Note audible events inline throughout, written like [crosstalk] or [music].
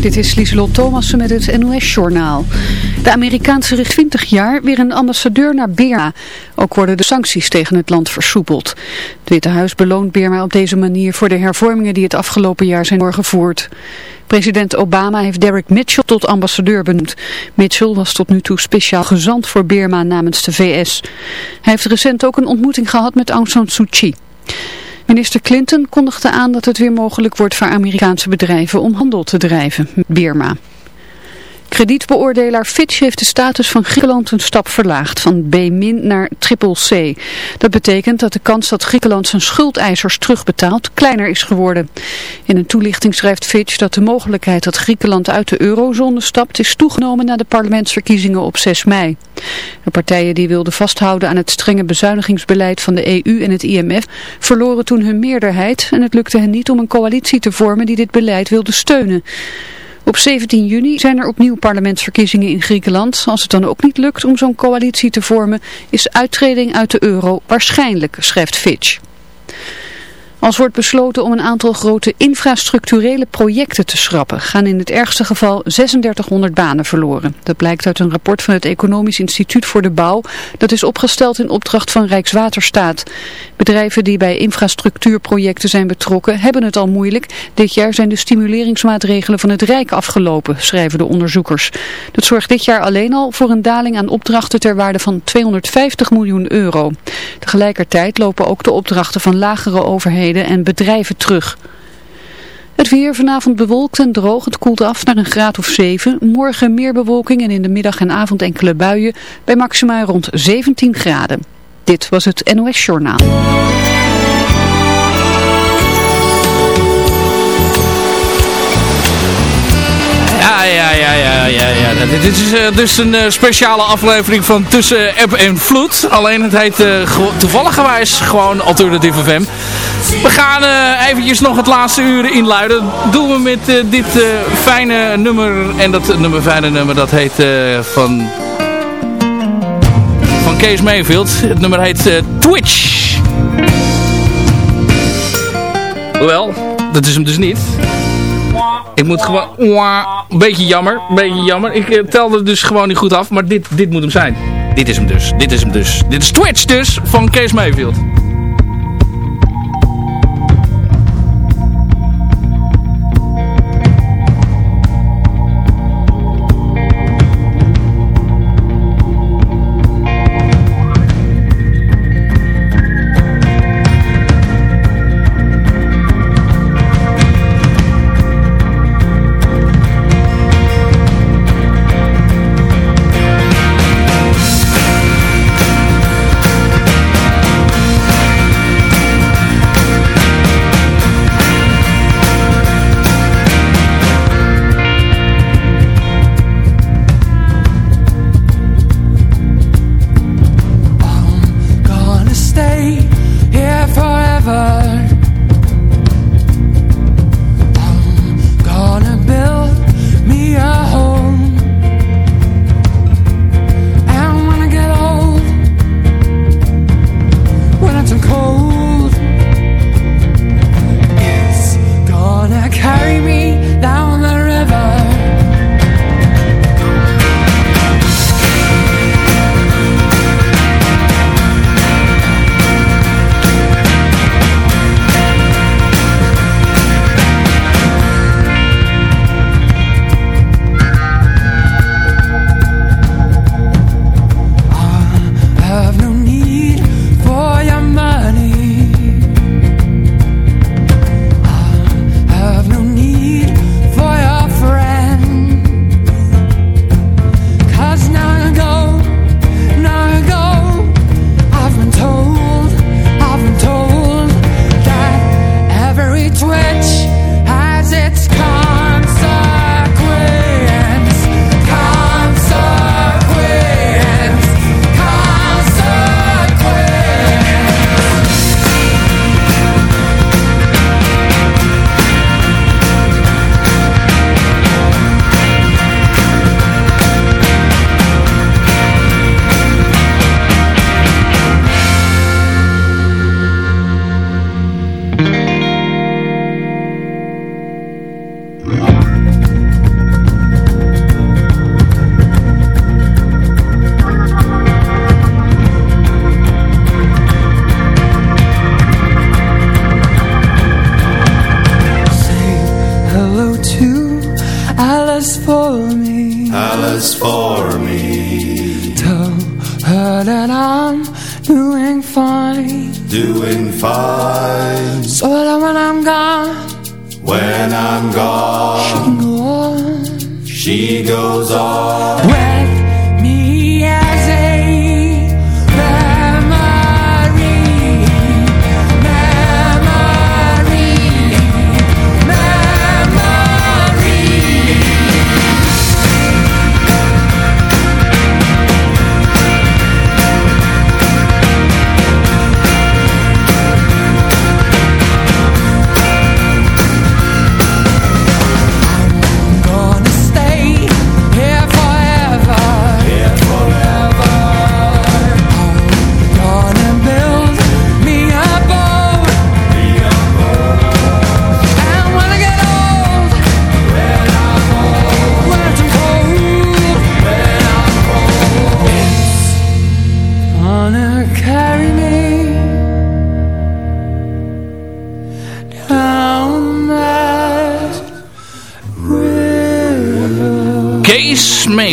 Dit is Lieselot Thomassen met het NOS-journaal. De Amerikaanse richt 20 jaar weer een ambassadeur naar Birma. Ook worden de sancties tegen het land versoepeld. Het Witte Huis beloont Birma op deze manier voor de hervormingen die het afgelopen jaar zijn doorgevoerd. President Obama heeft Derek Mitchell tot ambassadeur benoemd. Mitchell was tot nu toe speciaal gezant voor Birma namens de VS. Hij heeft recent ook een ontmoeting gehad met Aung San Suu Kyi. Minister Clinton kondigde aan dat het weer mogelijk wordt voor Amerikaanse bedrijven om handel te drijven met Birma. Kredietbeoordelaar Fitch heeft de status van Griekenland een stap verlaagd, van B- naar triple C. Dat betekent dat de kans dat Griekenland zijn schuldeisers terugbetaalt kleiner is geworden. In een toelichting schrijft Fitch dat de mogelijkheid dat Griekenland uit de eurozone stapt is toegenomen na de parlementsverkiezingen op 6 mei. De partijen die wilden vasthouden aan het strenge bezuinigingsbeleid van de EU en het IMF verloren toen hun meerderheid en het lukte hen niet om een coalitie te vormen die dit beleid wilde steunen. Op 17 juni zijn er opnieuw parlementsverkiezingen in Griekenland. Als het dan ook niet lukt om zo'n coalitie te vormen, is uittreding uit de euro waarschijnlijk, schrijft Fitch. Als wordt besloten om een aantal grote infrastructurele projecten te schrappen, gaan in het ergste geval 3600 banen verloren. Dat blijkt uit een rapport van het Economisch Instituut voor de Bouw. Dat is opgesteld in opdracht van Rijkswaterstaat. Bedrijven die bij infrastructuurprojecten zijn betrokken hebben het al moeilijk. Dit jaar zijn de stimuleringsmaatregelen van het Rijk afgelopen, schrijven de onderzoekers. Dat zorgt dit jaar alleen al voor een daling aan opdrachten ter waarde van 250 miljoen euro. Tegelijkertijd lopen ook de opdrachten van lagere overheden en bedrijven terug. Het weer vanavond bewolkt en droog. Het koelt af naar een graad of 7. Morgen meer bewolking en in de middag en avond enkele buien bij maximaal rond 17 graden. Dit was het NOS Journaal. Ja, ja. Dit is uh, dus een uh, speciale aflevering van Tussen App en Vloed. Alleen het heet uh, toevalligerwijs gewoon Alternative FM. We gaan eventjes nog het laatste uren inluiden. Dat doen we met dit fijne nummer. En dat nummer fijne nummer dat heet van... Van Kees Mayfield. Het nummer heet Twitch. Hoewel, dat is hem dus niet. Ik moet gewoon... Een beetje jammer. Een beetje jammer. Ik uh, telde dus gewoon niet goed af. Maar dit, dit moet hem zijn. Dit is hem dus. Dit is hem dus. Dit is Twitch dus van Kees Mayfield.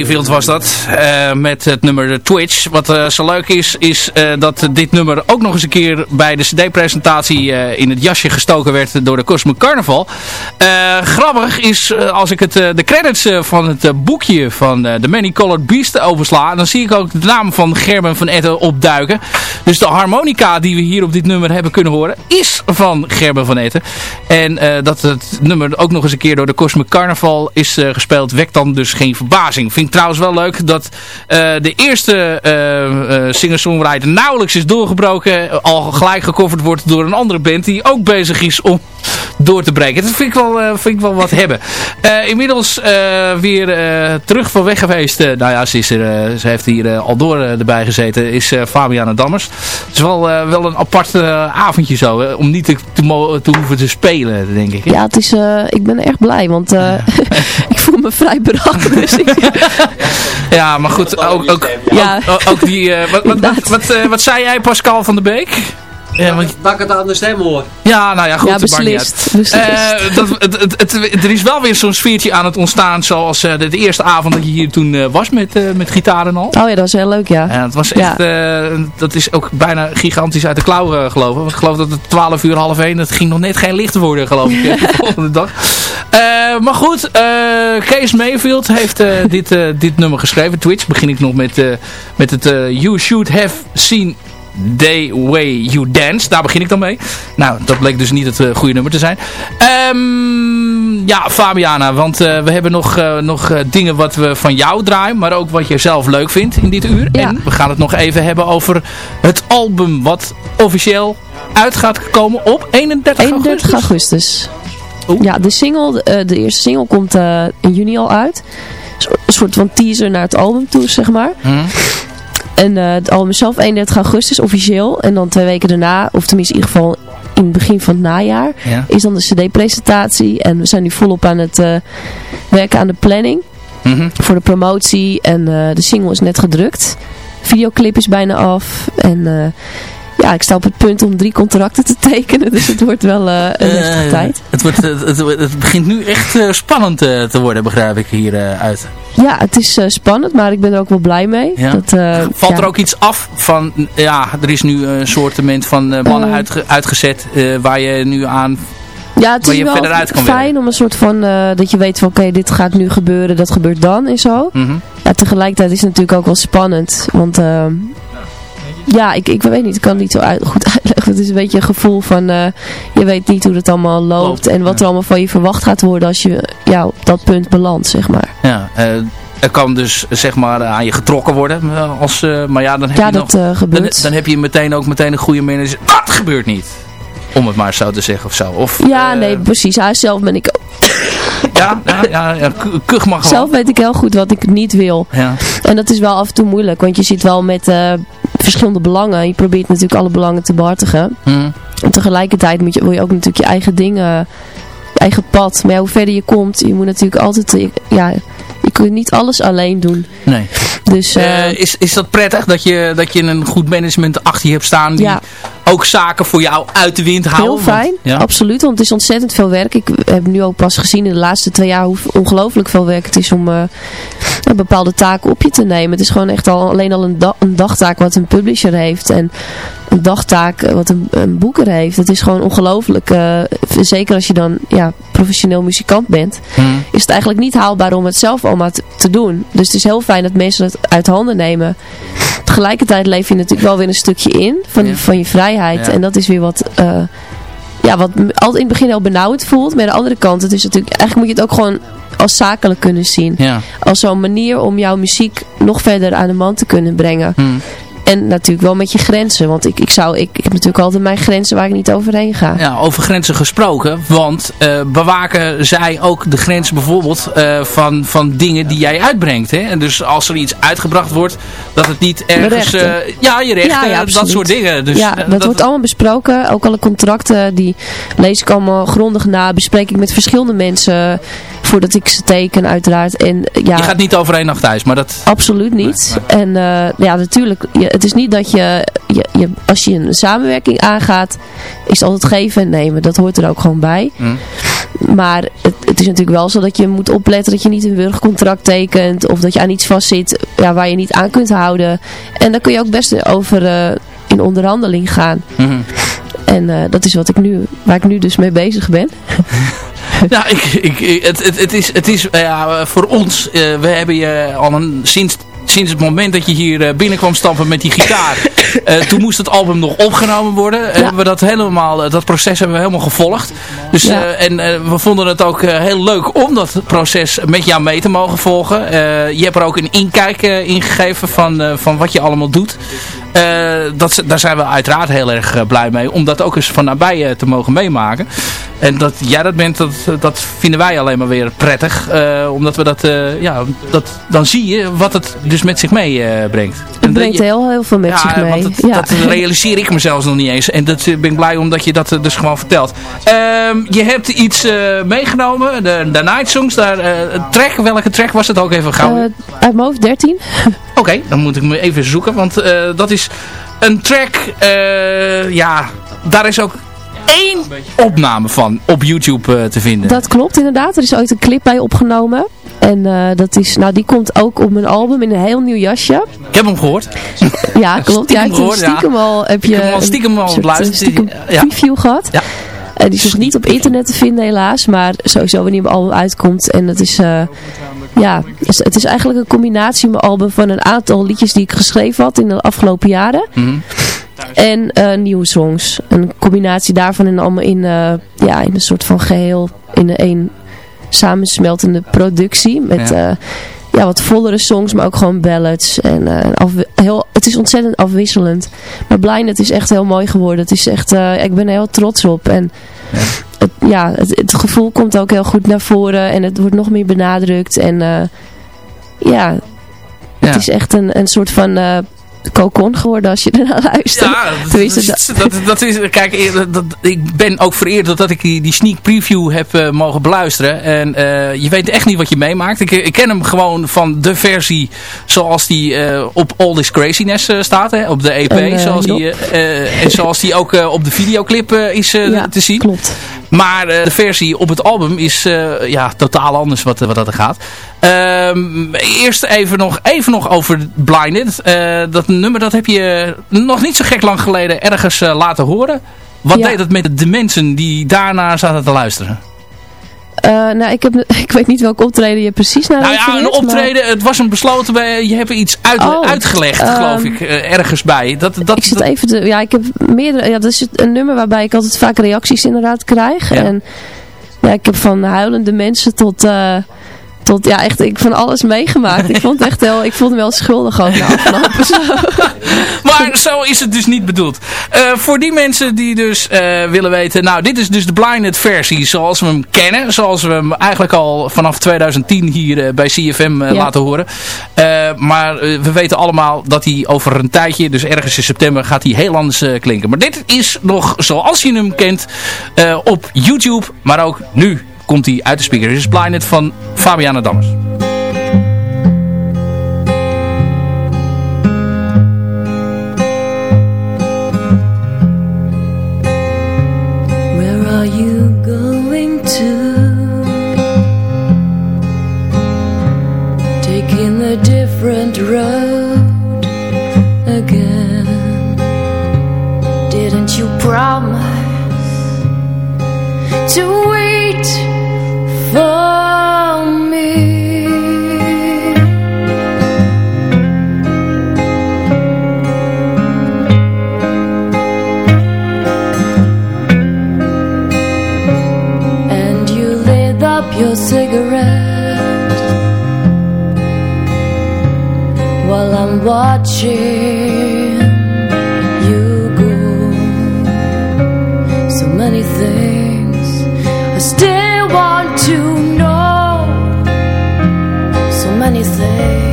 Mayfield was dat. Uh, met het nummer Twitch. Wat uh, zo leuk is, is uh, dat dit nummer ook nog eens een keer bij de cd-presentatie in het jasje gestoken werd door de Cosmic Carnival. grappig is, als ik het, de credits van het boekje van The Many Colored Beast oversla, dan zie ik ook de naam van Gerben van Etten opduiken. Dus de harmonica die we hier op dit nummer hebben kunnen horen, is van Gerben van Etten. En dat het nummer ook nog eens een keer door de Cosmic Carnival is gespeeld, wekt dan dus geen verbazing. Trouwens wel leuk dat uh, de eerste uh, uh, singer-songwriter nauwelijks is doorgebroken. Al gelijk gecoverd wordt door een andere band die ook bezig is om door te breken. Dat vind ik wel, vind ik wel wat hebben. inmiddels weer terug van weg geweest. nou ja, ze, is er, ze heeft hier al door erbij gezeten. Is Fabiana Dammers. Het is wel, wel een apart avondje zo. om niet te, te, te, hoeven te spelen, denk ik. Ja, het is, ik ben erg blij. Want [laughs] [laughs] ik voel me vrij beracht. Dus ik, [laughs] ja, maar goed, ook, ook, ja. ook, ook die... Uh, wat, wat, wat, wat, uh, wat zei jij, Pascal van der Beek? Ja, want... Dat ik het aan de stem hoor. Ja, nou ja, goed. Ja, beslist. Uh, dat, het, het, het, er is wel weer zo'n sfeertje aan het ontstaan zoals uh, de, de, eerste avond dat je hier toen uh, was met, met gitaar en al. Oh ja, dat was heel leuk, ja. ja het was echt, dat is ook bijna gigantisch uit de klauwen geloof ik. Ik geloof dat het 12 uur, half 1, dat ging nog net geen licht worden geloof ik [laughs] de volgende dag. maar goed, Kees Mayfield heeft dit, dit nummer geschreven. Twitch begin ik nog met, met het You Should Have Seen The Way You Dance. Daar begin ik dan mee. Nou, dat bleek dus niet het uh, goede nummer te zijn. Um, ja, Fabiana, want uh, we hebben nog, uh, nog dingen wat we van jou draaien. Maar ook wat jij zelf leuk vindt in dit uur. Ja. En we gaan het nog even hebben over het album wat officieel uit gaat komen op 31 augustus. 31 augustus. Ja, de single, de eerste single komt in juni al uit. Een soort van teaser naar het album toe, zeg maar. Hmm. En uh, het album zelf 31 augustus officieel. En dan twee weken daarna, of tenminste in ieder geval in het begin van het najaar, is dan de cd-presentatie. En we zijn nu volop aan het uh, werken aan de planning mm voor de promotie. En uh, de single is net gedrukt. De videoclip is bijna af. En ja, ik sta op het punt om drie contracten te tekenen. Dus het wordt wel uh, een heftige tijd. Het, wordt, het, het, begint nu echt spannend te worden, begrijp ik hieruit. uit. Ja, het is spannend, maar ik ben er ook wel blij mee. Dat, Valt ja. er ook iets af van, ja, er is nu een soortement van mannen uitge uitgezet waar je nu aan ja, het is wel fijn om een soort van, dat je weet van oké, dit gaat nu gebeuren, dat gebeurt dan en zo. Mm -hmm. ja, tegelijkertijd is het natuurlijk ook wel spannend, want ja, ik, ik weet niet, ik kan het niet zo uit, goed [laughs] uitleggen. Het is een beetje een gevoel van, je weet niet hoe het allemaal loopt, en wat er allemaal van je verwacht gaat worden als je ja, op dat punt belandt, zeg maar. Ja, er kan dus zeg maar aan je getrokken worden. Als, uh, maar ja, dan heb, ja, je dat, nog, uh, gebeurt. Dan, dan, heb je meteen ook meteen een goede manager. Dat gebeurt niet. Om het maar zo te zeggen of zo. Of, ja, uh, nee, precies. Hij zelf ben ik [laughs] ja, ja, ja, ja kuch mag Zelf weet ik heel goed wat ik niet wil. Ja. En dat is wel af en toe moeilijk. Want je zit wel met verschillende belangen. Je probeert natuurlijk alle belangen te behartigen. Hmm. En tegelijkertijd moet je, wil je ook natuurlijk je eigen dingen... Je eigen pad. Maar ja, hoe verder je komt, je moet natuurlijk altijd... Ja, je kunt niet alles alleen doen. Nee. Dus, uh, is, is dat prettig dat je, dat je een goed management achter je hebt staan die ook zaken voor jou uit de wind houden? Heel fijn, ja. absoluut. Want het is ontzettend veel werk. Ik heb nu ook pas gezien in de laatste twee jaar hoe ongelooflijk veel werk het is om uh, bepaalde taken op je te nemen. Het is gewoon echt al alleen al een, da een dagtaak wat een publisher heeft. En een dagtaak wat een, een boeker heeft. Het is gewoon ongelooflijk. Uh, zeker als je dan ja, professioneel muzikant bent. Hmm. Is het eigenlijk niet haalbaar om het zelf allemaal te, te doen. Dus het is heel fijn dat mensen het uit handen nemen tegelijkertijd leef je natuurlijk wel weer een stukje in van, van je vrijheid. En dat is weer wat, uh, ja, wat altijd in het begin heel benauwd voelt. Maar aan de andere kant, het is natuurlijk, eigenlijk moet je het ook gewoon als zakelijk kunnen zien. Ja. Als zo'n manier om jouw muziek nog verder aan de man te kunnen brengen. Hmm. En natuurlijk wel met je grenzen. Want ik, ik, zou, ik, ik heb natuurlijk altijd mijn grenzen waar ik niet overheen ga. Ja, over grenzen gesproken. Want uh, bewaken zij ook de grenzen bijvoorbeeld uh, van, van dingen die jij uitbrengt. Hè? En dus als er iets uitgebracht wordt, dat het niet ergens... Uh, ja, je rechten, ja, ja, dat soort dingen. Dus, ja, dat, dat, wordt allemaal besproken. Ook alle contracten, die lees ik allemaal grondig na. Bespreek ik met verschillende mensen voordat ik ze teken uiteraard. En, ja, je gaat niet over één nacht thuis, maar dat... Absoluut niet. Nee, nee. En ja, natuurlijk, je, het is niet dat je, je, je, als je een samenwerking aangaat, is het altijd geven en nemen. Dat hoort er ook gewoon bij. Mm. Maar het, het, is natuurlijk wel zo dat je moet opletten dat je niet een burgercontract tekent. Of dat je aan iets vastzit ja, waar je niet aan kunt houden. En daar kun je ook best over uh, in onderhandeling gaan. Mm -hmm. En uh, dat is wat ik nu, waar ik nu dus mee bezig ben. [laughs] [laughs] nou, ik, ik, het, het, het is, het is ja, voor ons, uh, we hebben je al een, sinds sinds het moment dat je hier binnenkwam stappen met die gitaar. [laughs] uh, toen moest het album nog opgenomen worden. Ja. Hebben we dat helemaal, dat proces hebben we helemaal gevolgd. Dus, ja. uh, en uh, we vonden het ook heel leuk om dat proces met jou mee te mogen volgen. je hebt er ook een inkijk in gegeven van, van wat je allemaal doet. dat, daar zijn we uiteraard heel erg blij mee. Om dat ook eens van nabij te mogen meemaken. En dat jij dat bent, dat, dat vinden wij alleen maar weer prettig. omdat we dat, ja, dat, dan zie je wat het dus met zich meebrengt. het brengt heel, heel veel met ja, zich mee. Dat, ja. dat, realiseer ik mezelf nog niet eens. En dat ben ik blij omdat je dat dus gewoon vertelt. Um, je hebt iets uh, meegenomen. De, de Night Songs. Daar, uh, track, welke track was het ook even gauw? Uh, uit mijn hoofd 13. [laughs] Oké, okay, dan moet ik me even zoeken. Want dat is een track. ja, daar is ook één opname van op YouTube te vinden. Dat klopt inderdaad. Er is ooit een clip bij opgenomen. En uh, dat is, nou die komt ook op mijn album in een heel nieuw jasje. Ik heb hem gehoord. Ja, [laughs] klopt. Ja, ik heb stiekem ja. al, heb je ik heb al stiekem al beluisterd. Stiekem ja. preview gehad. Ja. En die is nog niet op internet te vinden helaas, maar sowieso wanneer mijn album uitkomt. En dat is, uh, ja, het is eigenlijk een combinatie mijn album van een aantal liedjes die ik geschreven had in de afgelopen jaren. Mm -hmm. En uh, nieuwe songs. Een combinatie daarvan en allemaal in, uh, ja, in een soort van geheel, in een samensmeltende productie. Met ja. Uh, ja, wat vollere songs, maar ook gewoon ballads. En heel, het is ontzettend afwisselend. Maar Blinded is echt heel mooi geworden. Het is echt, ik ben er heel trots op. En ja, het, ja, het, het, gevoel komt ook heel goed naar voren. En het wordt nog meer benadrukt. En uh, ja, het ja. is echt een, een soort van cocon geworden als je ernaar luistert. Ja, dat, dat, dat, dat is, kijk, dat, ik ben ook vereerd dat ik die, die sneak preview heb uh, mogen beluisteren. En uh, je weet echt niet wat je meemaakt. Ik, ik, ken hem gewoon van de versie zoals die uh, op All This Craziness staat, hè, op de EP. En, zoals die, en zoals die ook op de videoclip is ja, te zien. klopt. Maar de versie op het album is ja, totaal anders wat, wat dat er gaat. Um, eerst even nog, even nog over Blinded. dat nummer dat heb je nog niet zo gek lang geleden ergens laten horen. Wat ja. deed het met de mensen die daarna zaten te luisteren? Uh, nou, ik, heb, [laughs] ik weet niet welke optreden je precies naar Nou ja, een optreden. Maar... Het was een besloten bij. Je hebt iets uit, oh, uitgelegd, um, geloof ik, uh, ergens bij. Dat, dat, ik zit dat... even te, Ja, ik heb meerdere. Ja, dat is een nummer waarbij ik altijd vaak reacties inderdaad krijg. Ja. En ja, ik heb van huilende mensen tot. Uh, tot, ja, echt, ik van alles meegemaakt. ik vond echt heel, ik voelde me wel schuldig ook na afgelopen zo. [laughs] maar [laughs] zo is het dus niet bedoeld. Uh, voor die mensen die dus uh, willen weten, nou, dit is dus de Blinded versie zoals we hem kennen. Zoals we hem eigenlijk al vanaf 2010 hier uh, bij CFM ja. laten horen. maar we weten allemaal dat hij over een tijdje, dus ergens in september, gaat hij heel anders klinken. Maar dit is nog zoals je hem kent op YouTube, maar ook nu komt hij uit de speaker. Dit is Blinded van Fabiana Dammers. watching you go. So many things I still want to know. So many things.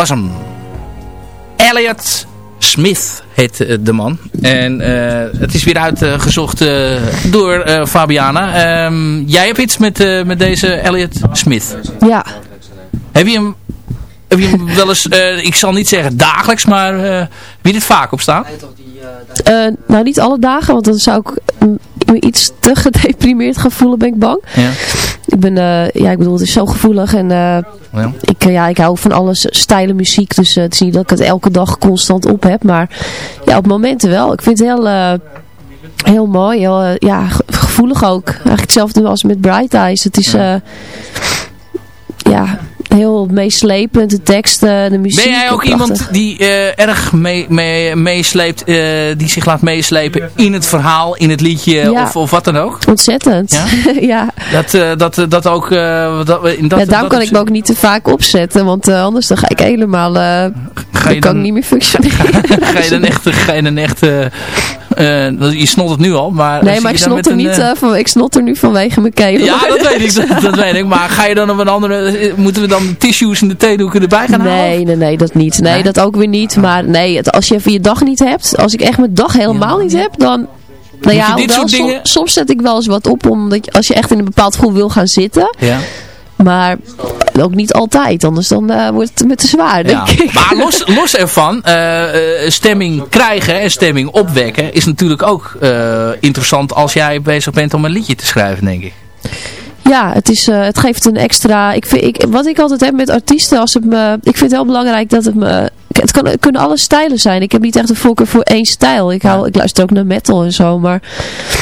Was hem. Elliot Smith heet eh, de man. En uh, het is weer uitgezocht uh, door Fabiana. Um, jij hebt iets met, met deze Elliot Smith. Ja. Heb je hem, heb je hem wel eens, ik zal niet zeggen dagelijks, maar wie dit vaak op staan? nou, niet alle dagen, want dan zou ik me iets te [laughs] gedeprimeerd gaan voelen, ben ik bang. Ja. Ik ben, ja, ik bedoel, het is zo gevoelig en ja. Ik, ja, ik hou van alles stijle muziek, dus het is niet dat ik het elke dag constant op heb, maar ja, op momenten wel. Ik vind het heel, heel mooi, heel, ja, gevoelig ook. Eigenlijk hetzelfde als met Bright Eyes. Het is, ja, heel meeslepend, de teksten, de muziek. Ben jij ook iemand die uh, erg meesleept, mee, uh, die zich laat meeslepen in het verhaal, in het liedje of, of wat dan ook? Ontzettend, ja. [laughs] ja. Dat, uh, dat, dat ook... dat, in dat, ja, daarom kan ik me ook niet te vaak opzetten, want anders dan ga ik helemaal... ga je dan, kan niet meer functioneren. [laughs] ga je dan echt... Ga je dan echt [laughs] uh, je snot het nu al, maar... Nee, maar ik snot, er niet, uh, van, ik snot er nu vanwege mijn keel. Ja, dat weet ik, [laughs] dat, dat, weet ik. Maar ga je dan op een andere... Moeten we dan de tissues en de theedoeken erbij gaan nee, halen? Nee, nee, dat niet. Nee, dat ook weer niet. Maar nee, het, als je even je dag niet hebt, als ik echt mijn dag helemaal niet heb, dan... Nou ja, wel, soms, soms zet ik wel eens wat op, omdat je, als je echt in een bepaald gevoel wil gaan zitten... Ja maar ook niet altijd, anders dan uh, wordt het met te zwaar, denk ja. ik. Maar los, los ervan, uh, stemming krijgen en stemming opwekken is natuurlijk ook interessant als jij bezig bent om een liedje te schrijven, denk ik. Ja, het, is, het geeft een extra... Ik vind, ik, wat ik altijd heb met artiesten, als het me, ik vind het heel belangrijk dat het me het, kan, kunnen alle stijlen zijn. Ik heb niet echt een voorkeur voor één stijl. Ik, hou, ik luister ook naar metal en zo. Maar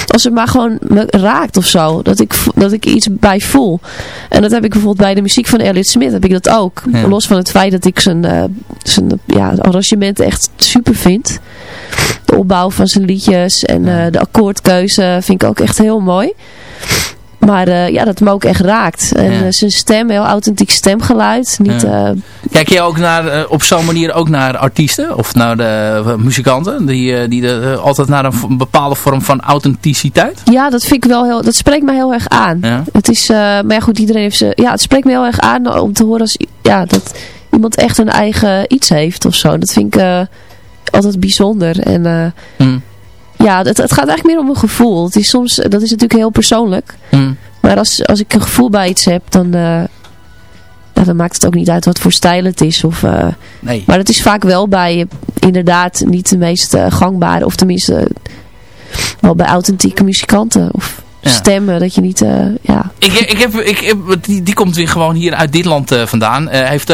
als het maar gewoon me raakt of zo. Dat ik, dat ik iets bij voel. En dat heb ik bijvoorbeeld bij de muziek van Elliot Smith. Heb ik dat ook. Los van het feit dat ik zijn, uh, zijn ja, arrangement echt super vind. De opbouw van zijn liedjes en uh, de akkoordkeuze vind ik ook echt heel mooi. Maar uh, ja, dat me ook echt raakt. En ja. uh, zijn stem, heel authentiek stemgeluid. Niet, ja. uh, Kijk je ook naar, op zo'n manier ook naar artiesten of naar de muzikanten? Die, die de, altijd naar een bepaalde vorm van authenticiteit? Ja, dat vind ik wel heel, dat spreekt mij heel erg aan. Ja. Het is, maar ja goed, iedereen heeft ze, ja, het spreekt me heel erg aan om te horen als, ja, dat iemand echt een eigen iets heeft of zo. Dat vind ik altijd bijzonder. En hmm. Ja, het, het, gaat eigenlijk meer om een gevoel. Het is soms, dat is natuurlijk heel persoonlijk. Mm. Maar als, als ik een gevoel bij iets heb, dan, uh, dan maakt het ook niet uit wat voor stijl het is. Of, uh, nee. Maar het is vaak wel bij, inderdaad, niet de meest uh, gangbare, of tenminste wel bij authentieke muzikanten. Of stemmen. Dat je niet, ja. Ik, ik heb, ik heb, die, die komt weer gewoon hier uit dit land vandaan. heeft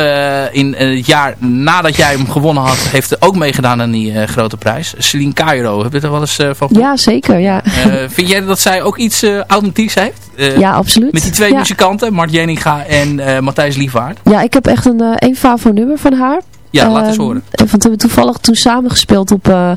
in het jaar nadat jij hem gewonnen had, heeft ook meegedaan aan die grote prijs. Celine Cairo, heb je er wel eens van Ja, zeker, ja. vind jij dat zij ook iets authentieks heeft? ja, absoluut. Met die twee muzikanten, Mart Jeninga en Matthijs Liefwaard. Ja, ik heb echt een, een favoriet nummer van haar. Ja, laat eens ehm, horen. Want we hebben toevallig toen samengespeeld op uh,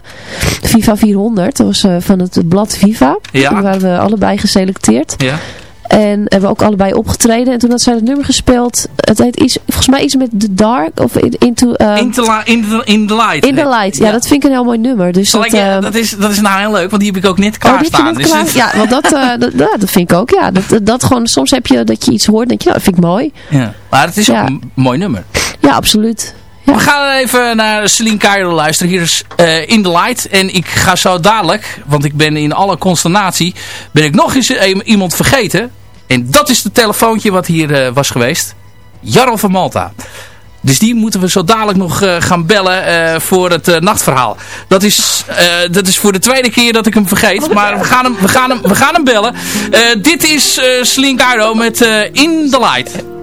FIFA 400. Dat was uh, van het blad FIFA. Ja. Daar waren we allebei geselecteerd. Ja. En hebben ook allebei opgetreden. En toen had zij het nummer gespeeld. Het heet iets, volgens mij iets met The Dark. Of Into... Uh, into in, the, in the Light. In the Light. Ja, dat vind ik een heel mooi nummer. Dus dat, uh, dat, is, dat is nou heel leuk. Want die heb ik ook net klaarstaan. Oh, dus ja, want dat, uh, [laughs] dat, dat, vind ik ook. Ja, dat, dat gewoon, soms heb je dat je iets hoort. En denk je, nou, dat vind ik mooi. Ja. Maar het is ook een mooi nummer. Ja, absoluut. We gaan even naar Celine Cairo luisteren. Hier is uh, In The Light. En ik ga zo dadelijk, want ik ben in alle consternatie, ben ik nog eens iemand vergeten. En dat is het telefoontje wat hier uh, was geweest. Jarl van Malta. Dus die moeten we zo dadelijk nog gaan bellen voor het nachtverhaal. Dat is, dat is voor de tweede keer dat ik hem vergeet. Maar we gaan hem, we gaan hem, we gaan hem bellen. dit is Celine Cairo met In The Light.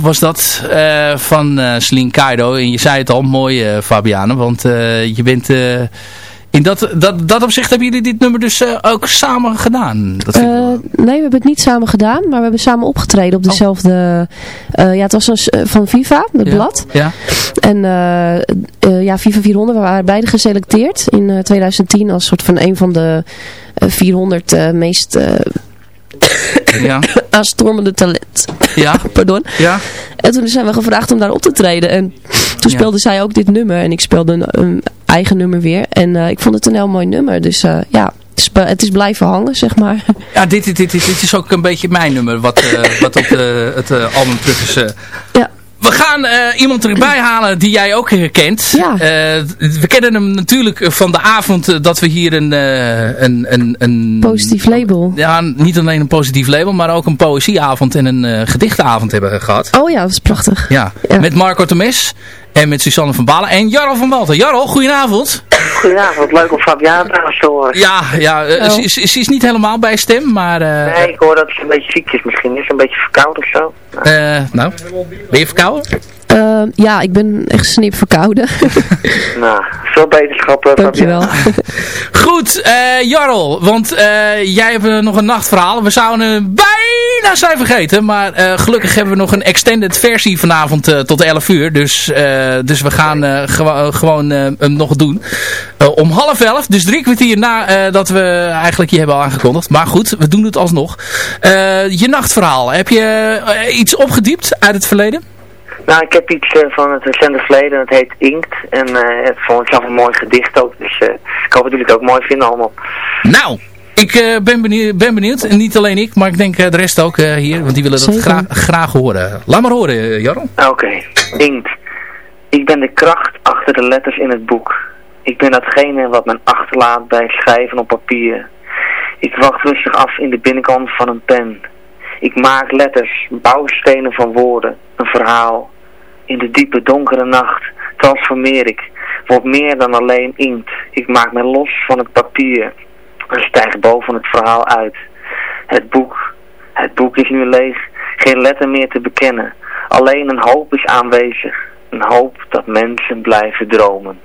Was dat uh, van uh, Celine Kaido. En je zei het al, mooi uh, Fabiane. Want je bent... in dat, dat, dat opzicht hebben jullie dit nummer dus ook samen gedaan? Dat nee, we hebben het niet samen gedaan. Maar we hebben samen opgetreden op oh. dezelfde... ja, het was een, van Viva, het ja. blad. Ja. En ja, Viva 400, we waren beide geselecteerd in 2010 als soort van een van de 400 meest ja. [laughs] aanstormende talent. Ja. [laughs] Pardon. Ja. En toen zijn we gevraagd om daar op te treden. En toen speelde ja. zij ook dit nummer. En ik speelde een, een eigen nummer weer. En uh, ik vond het een heel mooi nummer. Dus uh, ja, het is, het is, blijven hangen, zeg maar. [laughs] Ja, dit, dit, dit, dit is ook een beetje mijn nummer. Wat, uh, wat op het album terug is. ja. We gaan uh, iemand erbij halen die jij ook. Ja. Uh, we kennen hem natuurlijk van de avond dat we hier een... Een, een, een positief label. Ja, niet alleen een positief label, maar ook een poëzieavond en een gedichtenavond hebben gehad. Oh ja, dat is prachtig. Ja, ja. met Marco Temes en met Susanne van Balen en Jarl van Walter. Jarl, goedenavond. Goedenavond, leuk om Fabian te horen. Ja, ja oh. ze, is, ze is niet helemaal bij stem, maar... nee, ik hoor dat ze een beetje ziek is misschien. Is een beetje verkouden of zo. Uh, nou, ben je verkouden? Uh, ja, ik ben echt snip verkouden. [laughs] nou, veel beterschap. Dankjewel. [laughs] Goed, uh, Jarl, want uh, jij hebt nog een nachtverhaal. We zouden bijna zijn vergeten, maar gelukkig hebben we nog een extended versie vanavond tot 11 uur. Dus, dus we gaan gewo gewoon hem nog doen. om half elf, dus drie kwartier na dat we eigenlijk je hebben aangekondigd. Maar goed, we doen het alsnog. je nachtverhaal, heb je iets opgediept uit het verleden? Nou, ik heb iets uh, van het recente verleden, het heet Inkt. En uh, het vond ik zelf een mooi gedicht ook, dus uh, ik hoop dat jullie het ook mooi vinden allemaal. Nou, ik ben, benieuwd, ben benieuwd, en niet alleen ik, maar ik denk de rest ook hier, want die willen dat gra graag horen. Laat maar horen, Jarl. Oké, okay. Inkt. Ik ben de kracht achter de letters in het boek. Ik ben datgene wat men achterlaat bij schrijven op papier. Ik wacht rustig af in de binnenkant van een pen. Ik maak letters, bouwstenen van woorden, een verhaal. In de diepe donkere nacht transformeer ik, word meer dan alleen inkt. Ik maak me los van het papier en stijg boven het verhaal uit. Het boek, het boek is nu leeg, geen letter meer te bekennen. Alleen een hoop is aanwezig, een hoop dat mensen blijven dromen.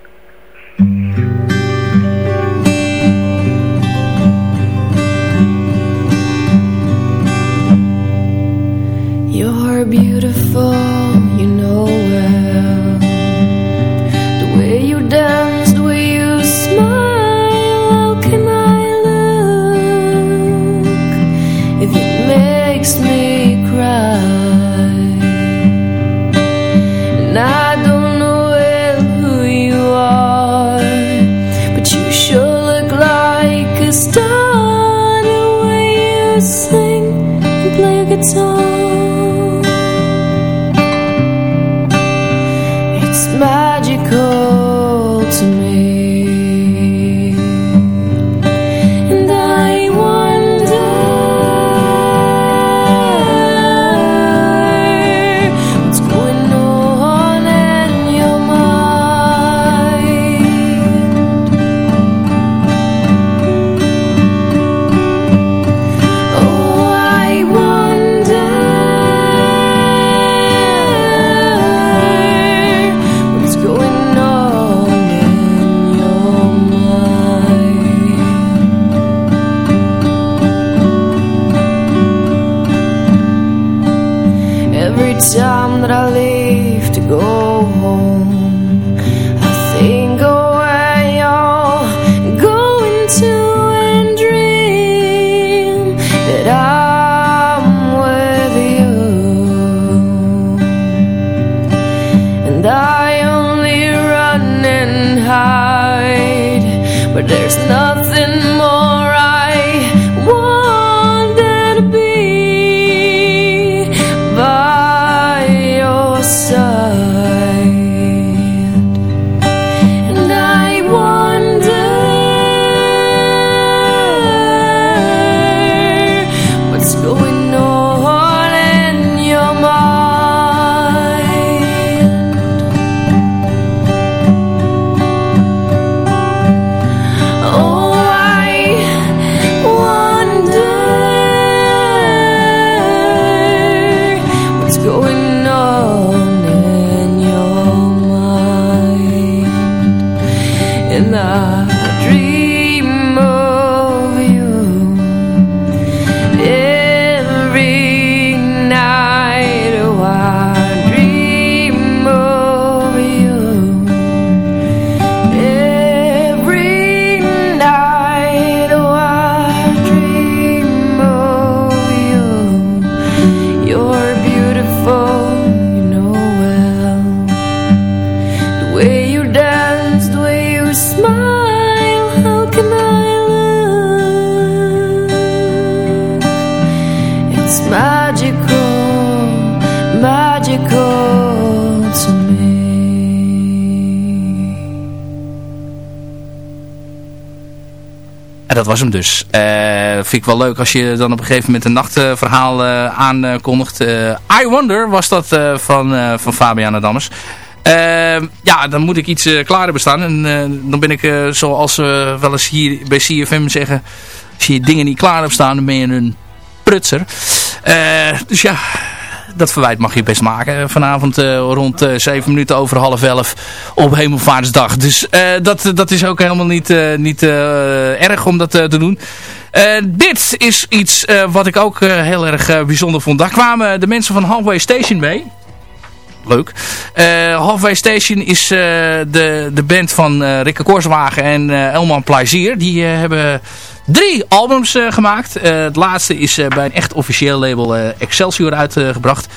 Dus. vind ik wel leuk als je dan op een gegeven moment een nachtverhaal aankondigt. I Wonder was dat van, van Fabiana Dammers. ja, dan moet ik iets klarer bestaan. En dan ben ik, zoals we wel eens hier bij CFM zeggen... Als je dingen niet klaar hebt staan, dan ben je een prutser. dus ja, dat verwijt mag je best maken. Vanavond uh, rond eh, 7 minuten over half 11 op Hemelvaartsdag. Dus dat, dat is ook helemaal niet, niet erg om dat te doen. dit is iets wat ik ook heel erg bijzonder vond. Daar kwamen de mensen van Halfway Station mee. Leuk. Halfway Station is de, de band van Rikke Korswagen en Elman Plaisier. Die hebben drie albums uh, gemaakt. Uh, het laatste is uh, bij een echt officieel label Excelsior uitgebracht.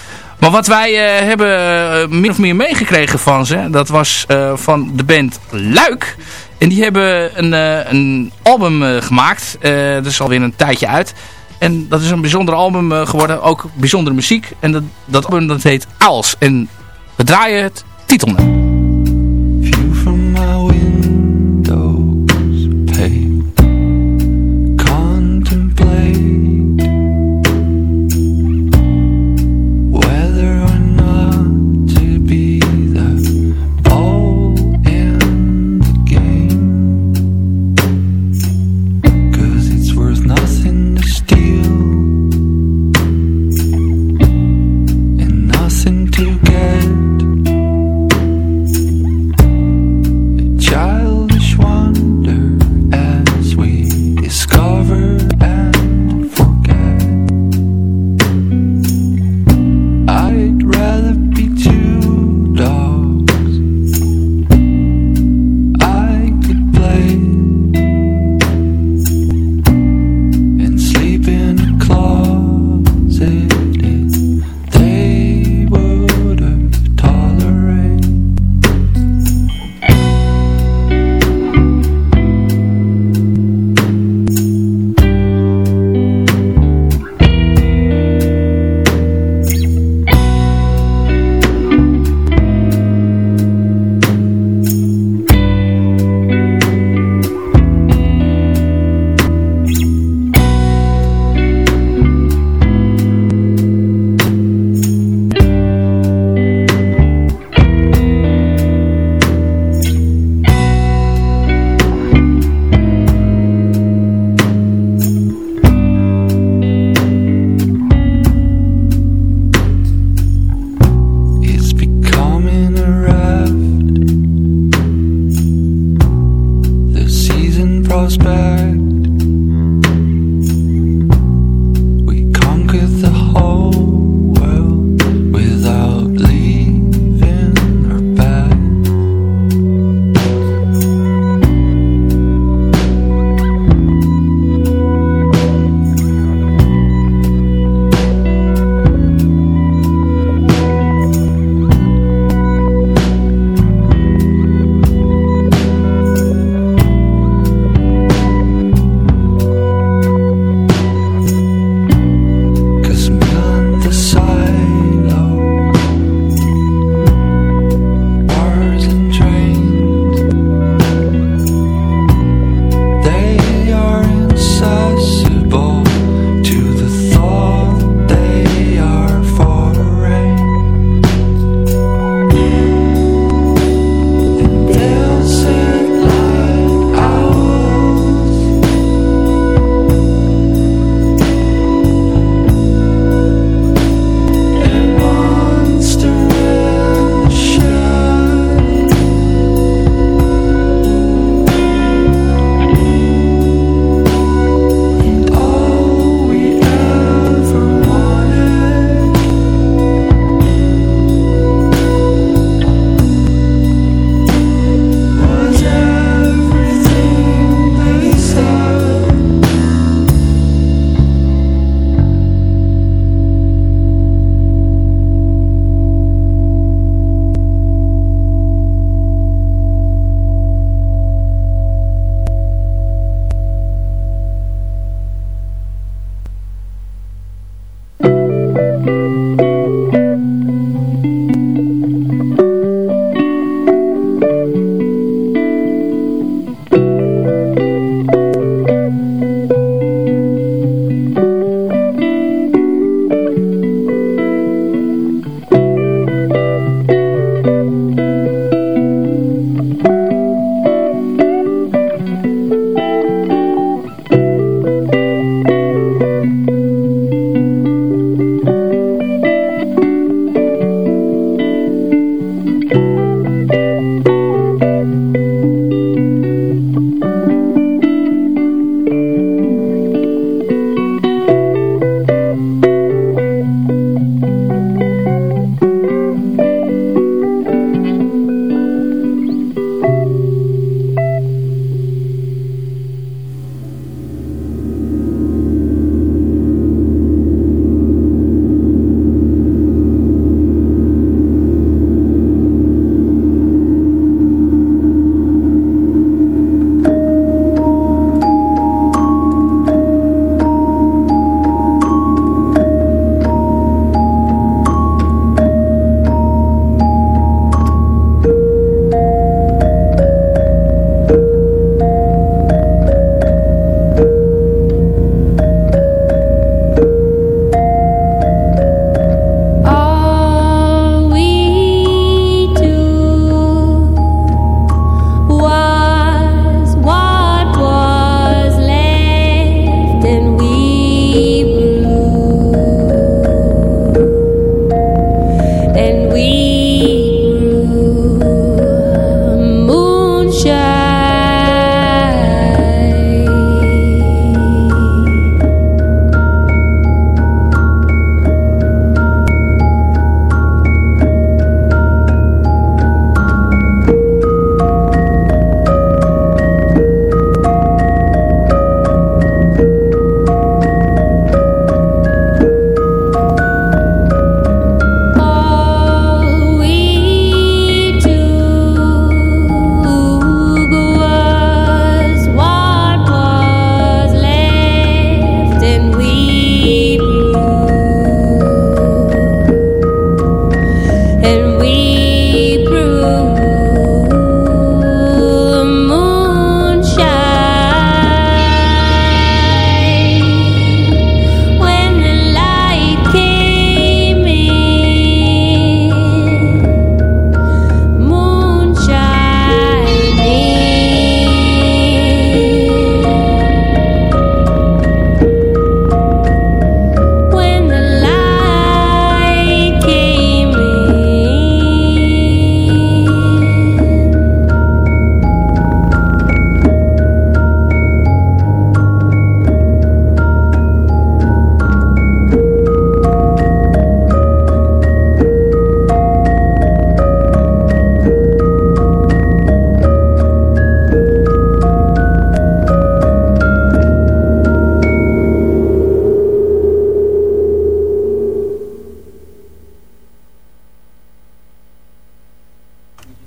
maar wat wij hebben min of meer meegekregen van ze, dat was van de band Luik. En die hebben een, een album gemaakt. dat is alweer een tijdje uit. En dat is een bijzonder album geworden. Ook bijzondere muziek. En dat, dat album dat heet Aals. En we draaien het titelnummer.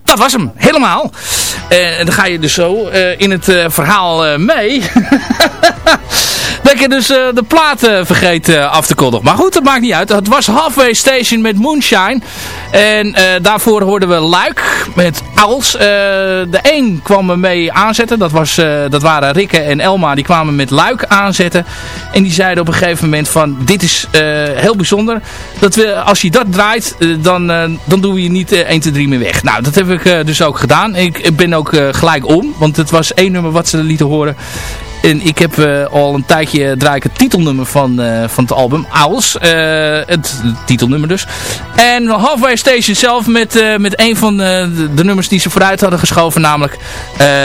Dat was hem, helemaal. En dan ga je dus zo in het verhaal mee. [laughs] dus de platen vergeet af te kondigen. Maar goed, dat maakt niet uit. Het was Halfway Station met Moonshine. En daarvoor hoorden we Luik met Owls. de een kwam me mee aanzetten. Dat, was, dat waren Rikke en Elma. Die kwamen met Luik aanzetten. En die zeiden op een gegeven moment van... Dit is heel bijzonder. Dat we, als je dat draait, dan, dan doen we je niet 1, 2, 3 meer weg. Nou, dat heb ik dus ook gedaan. Ik ben ook gelijk om. Want het was één nummer wat ze lieten horen. En ik heb uh, al een tijdje draai ik het titelnummer van, uh, van het album, Owls. Uh, het titelnummer dus. En Halfway Station zelf met, met een van de, de, nummers die ze vooruit hadden geschoven. Namelijk,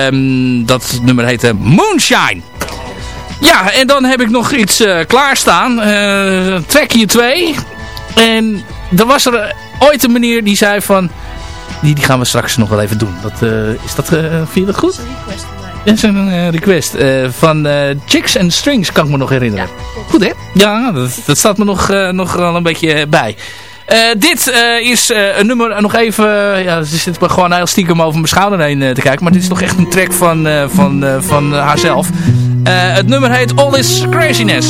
um, dat nummer heette Moonshine. Ja, en dan heb ik nog iets klaarstaan. Trackje 2. En er was er ooit een meneer die zei van... Die, die gaan we straks nog wel even doen. Dat, is dat, vind je dat goed? [laughs] Dat is een uh, request. Uh, van uh, Chicks and Strings kan ik me nog herinneren. Ja, Goed hè? Ja, dat, dat staat me nog, nog wel een beetje bij. dit is een nummer, nog even, ja, ze zit me gewoon heel stiekem over mijn schouder heen te kijken. Maar dit is toch echt een track van, van, van haarzelf. het nummer heet All This Craziness.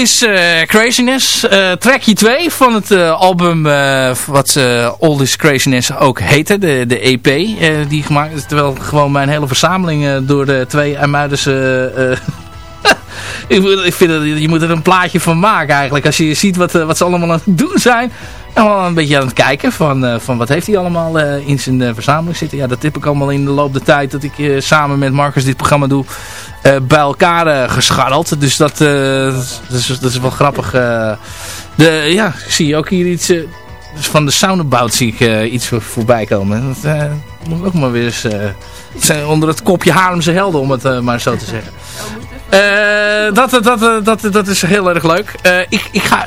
Is uh, Craziness. Uh, trackje 2 van het uh, album wat All This Craziness ook heette. De, de EP die gemaakt is. Terwijl gewoon mijn hele verzameling door de twee IJmuidense... [laughs] ik, ik vind dat je moet er een plaatje van maken eigenlijk. Als je ziet wat, wat ze allemaal aan het doen zijn. En wel een beetje aan het kijken van, van wat heeft hij allemaal in zijn verzameling zitten. Ja, dat heb ik allemaal in de loop der tijd dat ik samen met Marcus dit programma doe bij elkaar gescharreld. Dus dat, dat, is, dat is wel grappig. de, ja, ik zie ook hier iets... dus van de Soundabout zie ik iets voorbij komen. Dat moet ook maar weer eens... onder het kopje Haarlemse helden, om het maar zo te zeggen. Dat, dat, dat, dat is heel erg leuk. Ik, ik, ga,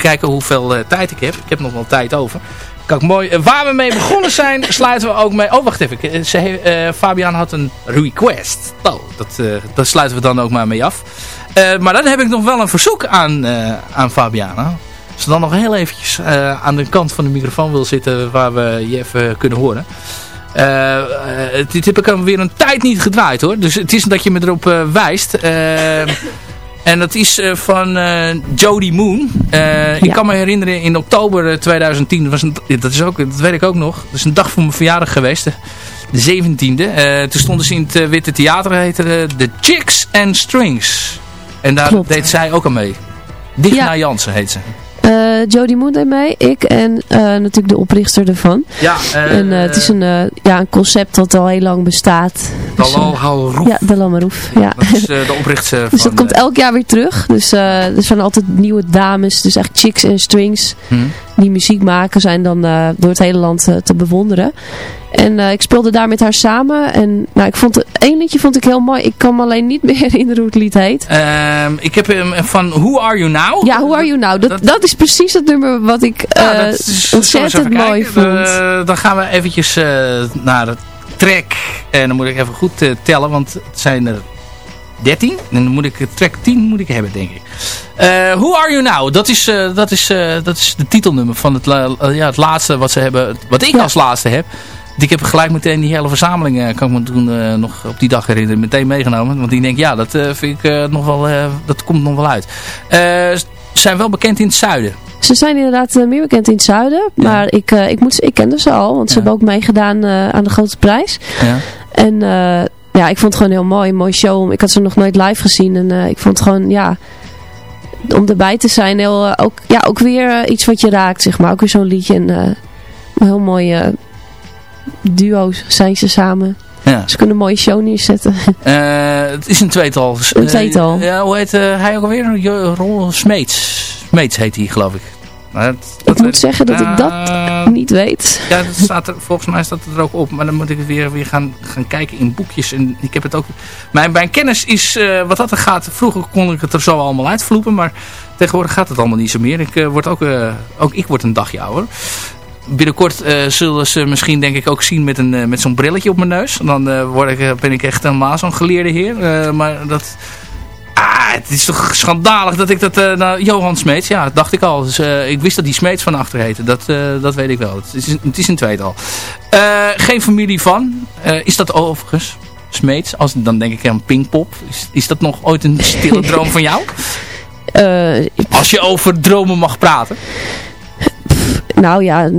kijken hoeveel tijd ik heb. Ik heb nog wel tijd over. Kan mooi, waar we mee begonnen zijn, [laughs] sluiten we ook mee... Oh, wacht even. Ze, Fabian had een request. Oh, dat, dat sluiten we dan ook maar mee af. maar dan heb ik nog wel een verzoek aan, aan Fabiana. Als ze dan nog heel eventjes aan de kant van de microfoon wil zitten... waar we je even kunnen horen... Dit heb ik weer een tijd niet gedraaid hoor. Dus het is dat je me erop wijst. Uh, en dat is van Jody Moon. Ik kan me herinneren in oktober 2010. Was een, dat, is ook, dat weet ik ook nog. Dat is een dag voor mijn verjaardag geweest. De 17e. toen stonden ze in het Witte Theater. Heette The Chicks and Strings. En daar deed zij ook aan mee. Digna ja. Jansen heet ze. Uh, Jodie Moon deed mee, ik en uh, natuurlijk de oprichter ervan. Ja, en het is een, ja, een concept dat al heel lang bestaat. Dalal dus. Ja, Dalal ja. Dat is de oprichter [laughs] van... dus dat komt elk jaar weer terug. Dus er zijn altijd nieuwe dames, dus echt chicks en strings, hmm. die muziek maken, zijn dan door het hele land te bewonderen. En uh, ik speelde daar met haar samen. En nou, ik vond het, één liedje vond ik heel mooi. Ik kan me alleen niet [laughs] meer herinneren hoe het lied heet. Um, ik heb hem van Who Are You Now? Ja, Who Are You Now? Dat, dat, is precies het nummer wat ik uh, is, ontzettend mooi vond. Uh, dan gaan we eventjes naar de track. En dan moet ik even goed tellen, want het zijn er 13. En dan moet ik track 10 moet ik hebben, denk ik. Uh, Who Are You Now? Dat is, uh, dat is, uh, dat is de titelnummer van het, ja, het laatste wat ze hebben. Wat ik ja. als laatste heb. Ik heb gelijk meteen die hele verzameling, uh, kan ik me toen uh, nog op die dag herinneren, meteen meegenomen. Want die denk, ja, dat uh, vind ik nog wel, dat komt nog wel uit. Ze zijn wel bekend in het zuiden. Ze zijn inderdaad meer bekend in het zuiden. Maar ik, ik, moet, ik kende ze al, want ze hebben ook meegedaan aan de grote prijs. Ja. En ja, ik vond het gewoon heel mooi, een mooi show. Ik had ze nog nooit live gezien en ik vond het gewoon, ja om erbij te zijn, heel, ook, ja, ook weer iets wat je raakt, zeg maar. Ook weer zo'n liedje en heel mooi duo's zijn ze samen. Ja. Ze kunnen een mooie show neerzetten. Uh, het is een tweetal. Een tweetal. Uh, ja, hoe heet uh, hij ook alweer? Ron Smeets. Smeets heet hij geloof ik. Dat, dat ik moet zeggen dat ik dat niet weet. Ja, dat staat er, volgens mij staat het er ook op. Maar dan moet ik weer, weer gaan, gaan kijken in boekjes. En ik heb het ook... Mijn, mijn kennis is, wat dat er gaat... Vroeger kon ik het er zo allemaal uitvloepen. Maar tegenwoordig gaat het allemaal niet zo meer. Ik, word ook, ook ik word een dagje ouder binnenkort uh, zullen ze misschien denk ik ook zien met, een, uh, met zo'n brilletje op mijn neus. Dan uh, word ik, ben ik echt helemaal zo'n geleerde heer. maar dat... Ah, het is toch schandalig dat ik dat... nou, Johan Smeets, ja, dat dacht ik al. Dus, ik wist dat die Smeets van achter heette. Dat, dat weet ik wel. Het is, het is een tweetal. geen familie van. is dat overigens? Smeets? Als, dan denk ik aan Pinkpop. Is, is dat nog ooit een stille [laughs] droom van jou? Als je over dromen mag praten. Nou ja,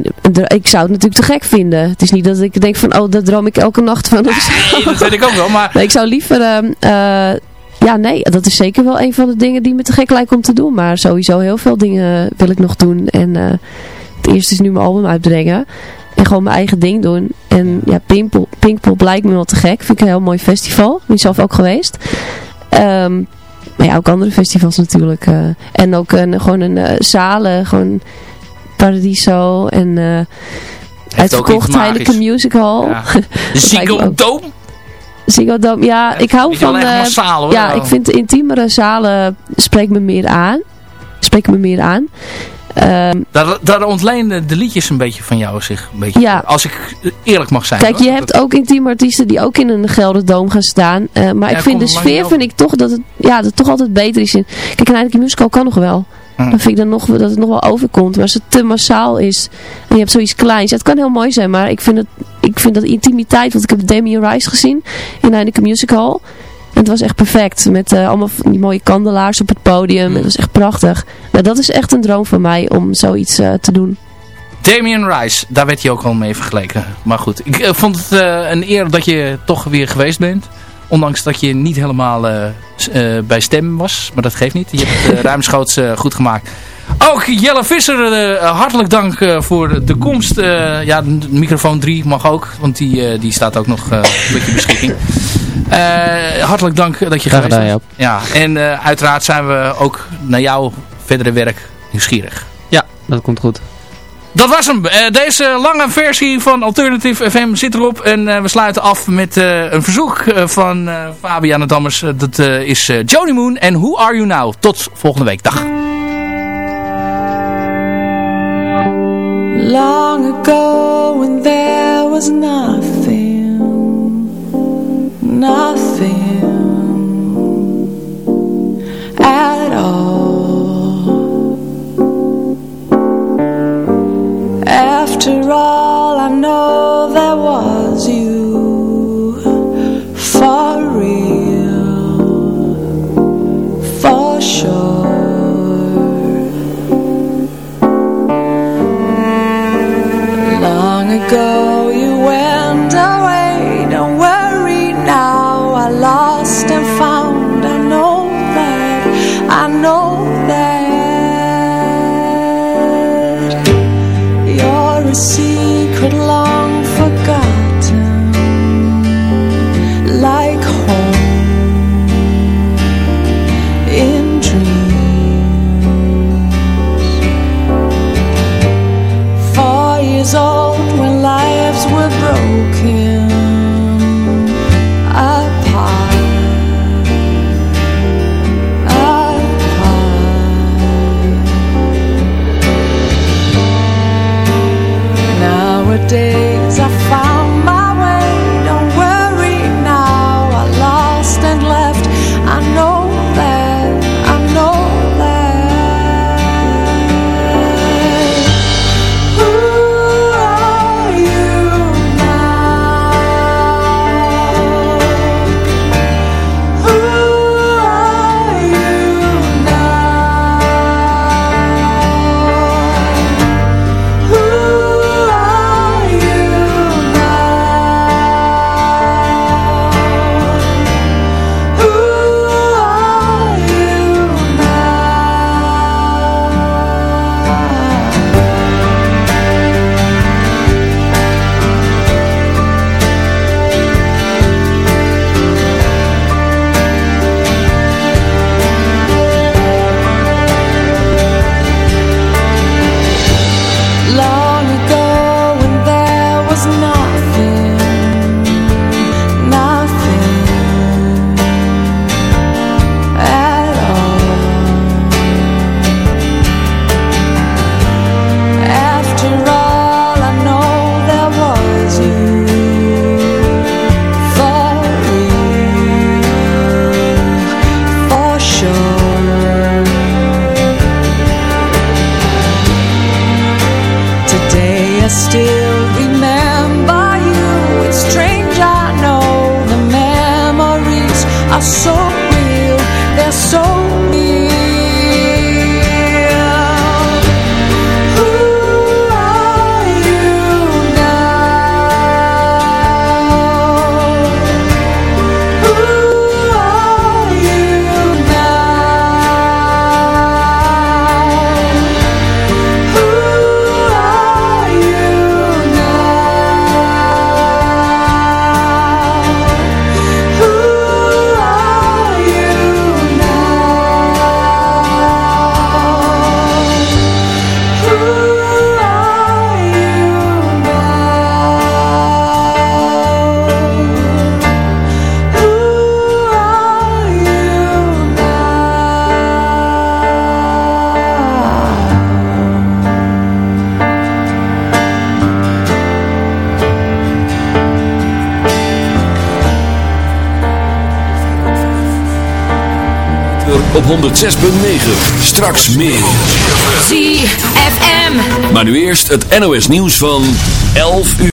ik zou het natuurlijk te gek vinden. Het is niet dat ik denk van, oh, daar droom ik elke nacht van. Nee, dat weet ik ook wel, maar... [laughs] Nee, ik zou liever... Uh, ja, nee, dat is zeker wel een van de dingen die me te gek lijken om te doen. Maar sowieso heel veel dingen wil ik nog doen. En uh, het eerste is nu mijn album uitbrengen. En gewoon mijn eigen ding doen. En ja, Pinkpop, Pinkpop lijkt me wel te gek. Vind ik een heel mooi festival. Ben ik zelf ook geweest. Um, maar ja, ook andere festivals natuurlijk. Uh, en ook een, gewoon een zalen, gewoon Paradiso en uh, uitverkocht Heineken Music Hall. Ja. [laughs] Ziggo Dome? Ziggo Dome, ja, ik hou van... Uh, massaal, hoor. Ja, ik vind de intiemere zalen spreekt me meer aan. Spreekt me meer aan. Um, daar, daar ontlenen de liedjes een beetje van jou zich. Een beetje, ja. Als ik eerlijk mag zijn. Kijk, je hebt ook intieme artiesten die ook in een Gelderdoom gaan staan. Uh, maar ik vind de sfeer vind ik toch dat het, ja, dat het toch altijd beter is. Kijk, een Heineken Musical kan nog wel. Dan vind ik dan nog, dat het nog wel overkomt. Maar als het te massaal is en je hebt zoiets kleins. Ja, het kan heel mooi zijn, maar ik vind, het, ik vind dat intimiteit. Want ik heb Damien Rice gezien in Heineken Musical. En het was echt perfect. Met uh, allemaal die mooie kandelaars op het podium. Het was echt prachtig. Nou, dat is echt een droom van mij om zoiets uh, te doen. Damien Rice, daar werd je ook al mee vergeleken. Maar goed, ik uh, vond het een eer dat je toch weer geweest bent. Ondanks dat je niet helemaal uh, bij stem was. Maar dat geeft niet. Je hebt het uh, [laughs] ruimschoots goed gemaakt. Ook Jelle Visser, uh, hartelijk dank uh, voor de komst. Uh, ja, de microfoon 3 mag ook, want die, die staat ook nog een beetje beschikking. hartelijk dank dat je Graag geweest bent. Ja, en uiteraard zijn we ook naar jouw verdere werk nieuwsgierig. Ja, dat komt goed. Dat was hem. Uh, deze lange versie van Alternative FM zit erop. En uh, we sluiten af met uh, een verzoek van Fabiana Dammers. dat is Joni Moon en Who Are You Now. Tot volgende week. Dag. Long ago when there was nothing Nothing 106.9. Straks meer. ZFM. Maar nu eerst het NOS nieuws van 11 uur.